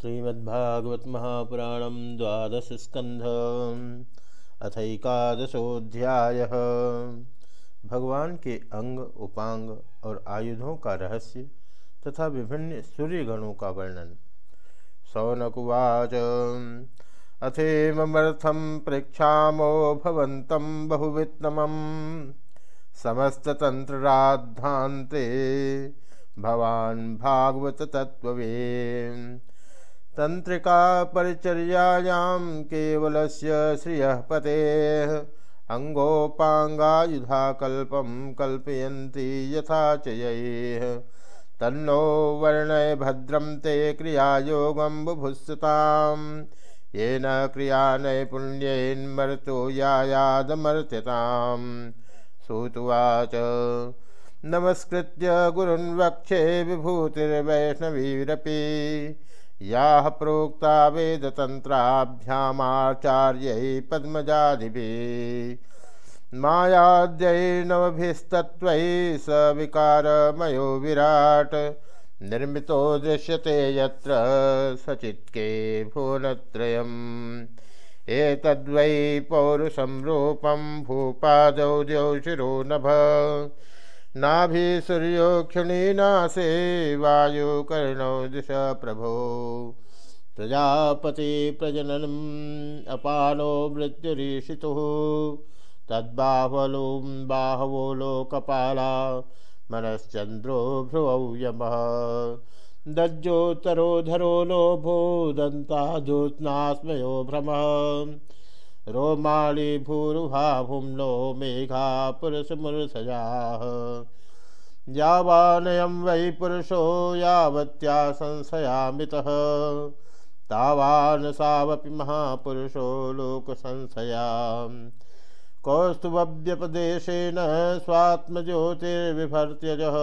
श्रीमद्भागवत महापुराण द्वादश स्कंध अथकादशोध्याय भगवान के अंग, उपांग और आयुधों का रहस्य तथा विभिन्न सूर्यगणों का वर्णन। सौनकुवाच अथेमर्थम प्रेक्षामो भवन्तं बहुवित्तमं समस्ततन्त्रराद्धान्ते भवान् भागवत तत्त्ववे तंत्रिका परिचर्यायां केवलस्य श्रियः पतेः। अङ्गोपाङ्गायुधाकल्पं कल्पयन्ति यथा च यैः तन्नो वर्णय भद्रम ते क्रियायोगं बुभुत्सतां येन क्रियानैपुण्येन्मर्तो यायादमर्त्यतां सुतुवाच, नमस्कृत्य गुरुन् वक्षे विभूतिर्वैष्णवीरपि। या प्रोक्ता वेदतन्त्राभ्यामाचार्यै पद्मजादिभिः मायाद्यैर्नवभिस्तत्त्वैः स विकारमयो विराट्। निर्मितो दृश्यते यत्र सचित्के भुवनत्रयम्। एतद्वै पौरुषं रूपं भूपादौ द्यौ शिरो नभ नाभि सूर्योक्षिणीनासे वायुकर्णौ दिश प्रभो। प्रजापति प्रजननम् अपानो मृत्युरीषितुः तद्बाहवलों बाहवो लोकपाला, मनश्चन्द्रो भ्रुवौ यमः। दज्जोत्तरोधरो लोभो दन्ता ज्योत्स्नास्मयो भ्रमः। रोमाणि भूरुभाभुम्नो मेघा पुरुषमूर्धजाः यावानयं वै पुरुषो यावत्या संशयामितः। तावान् सावपि महापुरुषो लोकसंशयाम् कौस्तुभव्यपदेशेन स्वात्मज्योतिर्विभर्त्यजः।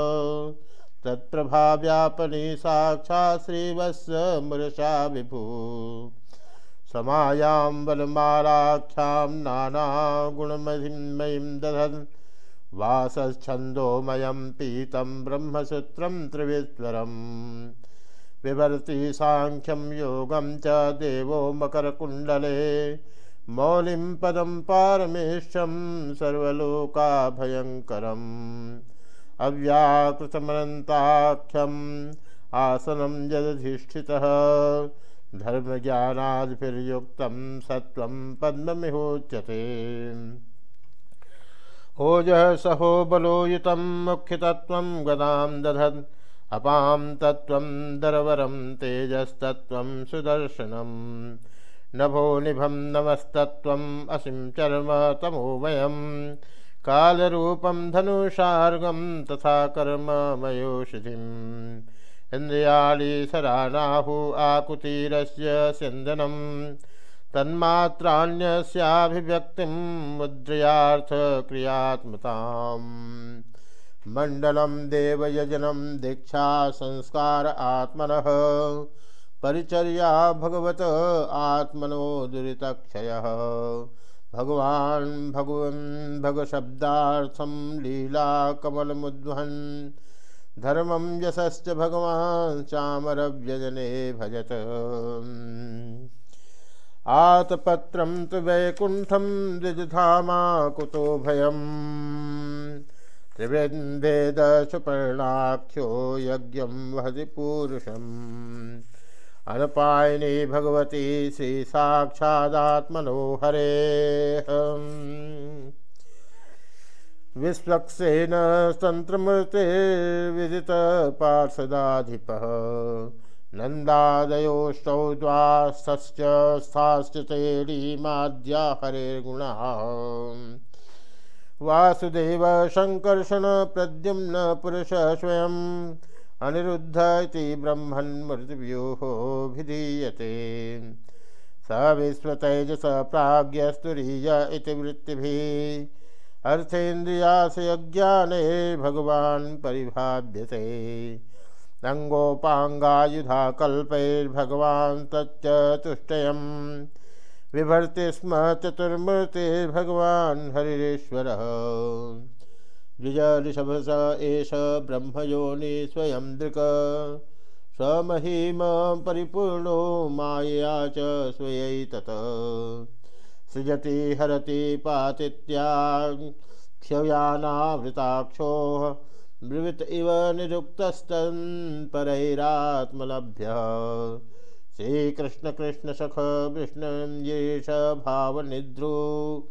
तत्प्रभाव्यापनी साक्षात् मुरसा विभू। समायां बलमालाख्यां नानागुणमहिमयीं दधन्। वासच्छन्दोमयं पीतं ब्रह्मसूत्रं त्रिविस्वरम् विभर्ति साङ्ख्यं योगं च देवो मकरकुण्डले। मौलिं पदं पारमेश्यं सर्वलोकाभयङ्करम्। अव्याकृतमनन्ताख्यम् आसनं यदधिष्ठितः। धर्मज्ञानादिभिर्युक्तं सत्त्वं पद्ममिहोच्यते। ओजः सहो बलोयुतं मुख्यतत्त्वं गदां दधन्, अपां तत्त्वं दरवरं तेजस्तत्त्वं सुदर्शनं। नभो निभं नमस्तत्त्वम् असिं चर्म तमोमयं। कालरूपं धनुषार्गं तथा कर्ममयोषधिम्। इन्द्रियाणि सरानाहु आकुतीरस्य स्यन्दनं। तन्मात्रान्यस्याभिव्यक्तिं मुद्रयार्थक्रियात्मताम्। मण्डलं देवयजनं दीक्षा संस्कार आत्मनः। परिचर्या भगवत आत्मनो दुरितक्षयः। भगवान् भगवन् भगशब्दार्थं लीलाकमलमुद्वहन्। धर्मं यशश्च भगवान् चामरव्यजने भजत। आतपत्रं तु कुतो भयम् त्रिवृन्वेदसुपर्णाख्यो यज्ञं वहति पूरुषम्। अनपायिनी भगवती श्रीसाक्षादात्मनो हरेः। विश्वक्सेन तन्त्रमूर्तिर्विदित पार्षदाधिपः। नन्दादयोष्टौ द्वाश्च स्थाश्च तेलीमाद्या वासुदेव शङ्कर्षण प्रद्युम्न पुरुष स्वयम् अनिरुद्ध इति ब्रह्मन्मृतिव्यूहो भिधीयते स विश्वतैजस प्राज्ञस्तुरीय इति अर्थेन्द्रियाशयज्ञाने भगवान् परिभाव्यते अङ्गोपाङ्गायुधाकल्पैर्भगवान् तच्चतुष्टयं बिभर्ति स्म चतुर्मूर्तिर्भगवान् हरिरेश्वरः। द्विज ऋषभ स एष ब्रह्मयोनि स्वयं दृक्। स्वमहिम परिपूर्णो मायया च स्वयै सृजति, हरति पातित्याख्ययानावृताक्षोः ब्रुवित इव निरुक्तस्तन्परैरात्मलभ्य श्रीकृष्ण कृष्ण सख विष्णु येष भावनिद्रो,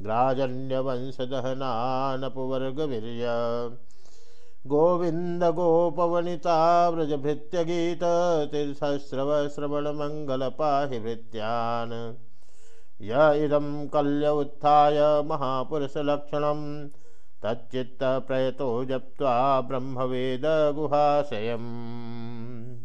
ग्राजन्यवंशदहनानपुवर्गवीर्य। गोविन्द गोपवनिता व्रजभृत्यगीत तीर्थश्रव श्रवणमङ्गल पाहि भृत्यान् य इदं कल्य उत्थाय महापुरुषलक्षणं। तच्चित्तप्रयतो जप्त्वा ब्रह्मवेदगुहाशयम्।